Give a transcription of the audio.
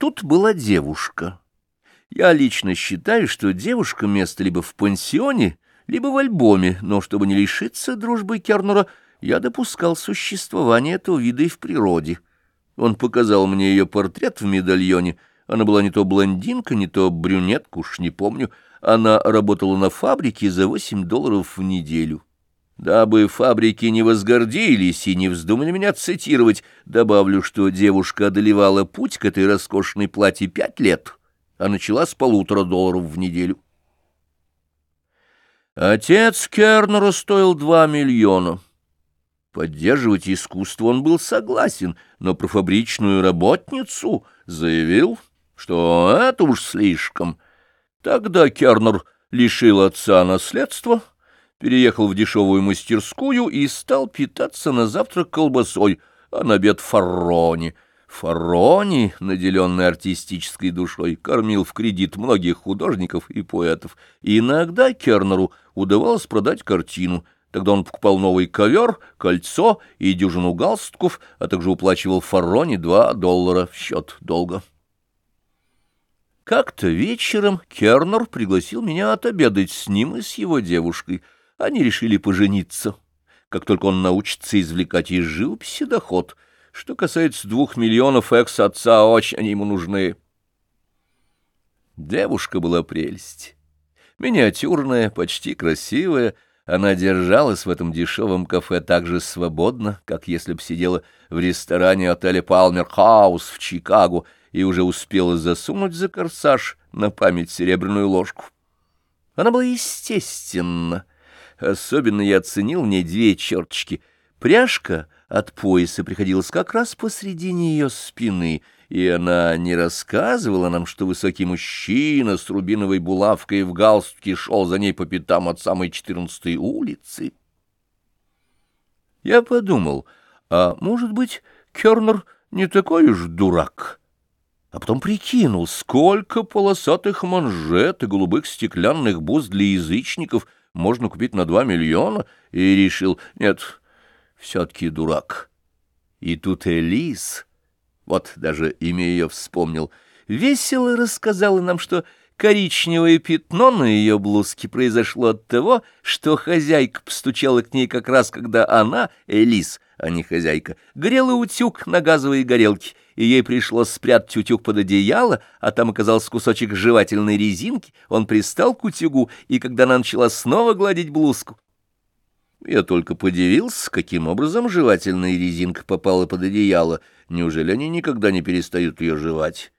тут была девушка. Я лично считаю, что девушка место либо в пансионе, либо в альбоме, но чтобы не лишиться дружбы Кернера, я допускал существование этого вида и в природе. Он показал мне ее портрет в медальоне. Она была не то блондинка, не то брюнетка, уж не помню. Она работала на фабрике за 8 долларов в неделю. Дабы фабрики не возгордились и не вздумали меня цитировать, добавлю, что девушка одолевала путь к этой роскошной платье пять лет, а начала с полутора долларов в неделю. Отец Кернера стоил два миллиона. Поддерживать искусство он был согласен, но про фабричную работницу заявил, что это уж слишком. Тогда Кернер лишил отца наследства, переехал в дешевую мастерскую и стал питаться на завтрак колбасой, а на обед фаррони. Фаррони, наделенный артистической душой, кормил в кредит многих художников и поэтов. И иногда Кернеру удавалось продать картину. Тогда он покупал новый ковер, кольцо и дюжину галстуков, а также уплачивал Фаррони два доллара в счет долга. Как-то вечером Кернер пригласил меня отобедать с ним и с его девушкой — они решили пожениться, как только он научится извлекать из живописи доход. Что касается двух миллионов экс-отца, очень они ему нужны. Девушка была прелесть. Миниатюрная, почти красивая, она держалась в этом дешевом кафе так же свободно, как если бы сидела в ресторане отеля «Палмер Хаус» в Чикаго и уже успела засунуть за корсаж на память серебряную ложку. Она была естественна, Особенно я оценил в ней две черточки. Пряжка от пояса приходилась как раз посредине ее спины, и она не рассказывала нам, что высокий мужчина с рубиновой булавкой в галстуке шел за ней по пятам от самой четырнадцатой улицы. Я подумал, а может быть, Кернер не такой уж дурак? А потом прикинул, сколько полосатых манжет и голубых стеклянных бус для язычников — можно купить на два миллиона, и решил, нет, все-таки дурак. И тут Элис, вот даже имя ее вспомнил, весело рассказала нам, что коричневое пятно на ее блузке произошло от того, что хозяйка постучала к ней как раз, когда она, Элис, а не хозяйка, грела утюг на газовой горелке, и ей пришлось спрятать утюг под одеяло, а там оказался кусочек жевательной резинки, он пристал к утюгу, и когда она начала снова гладить блузку, я только подивился, каким образом жевательная резинка попала под одеяло. Неужели они никогда не перестают ее жевать?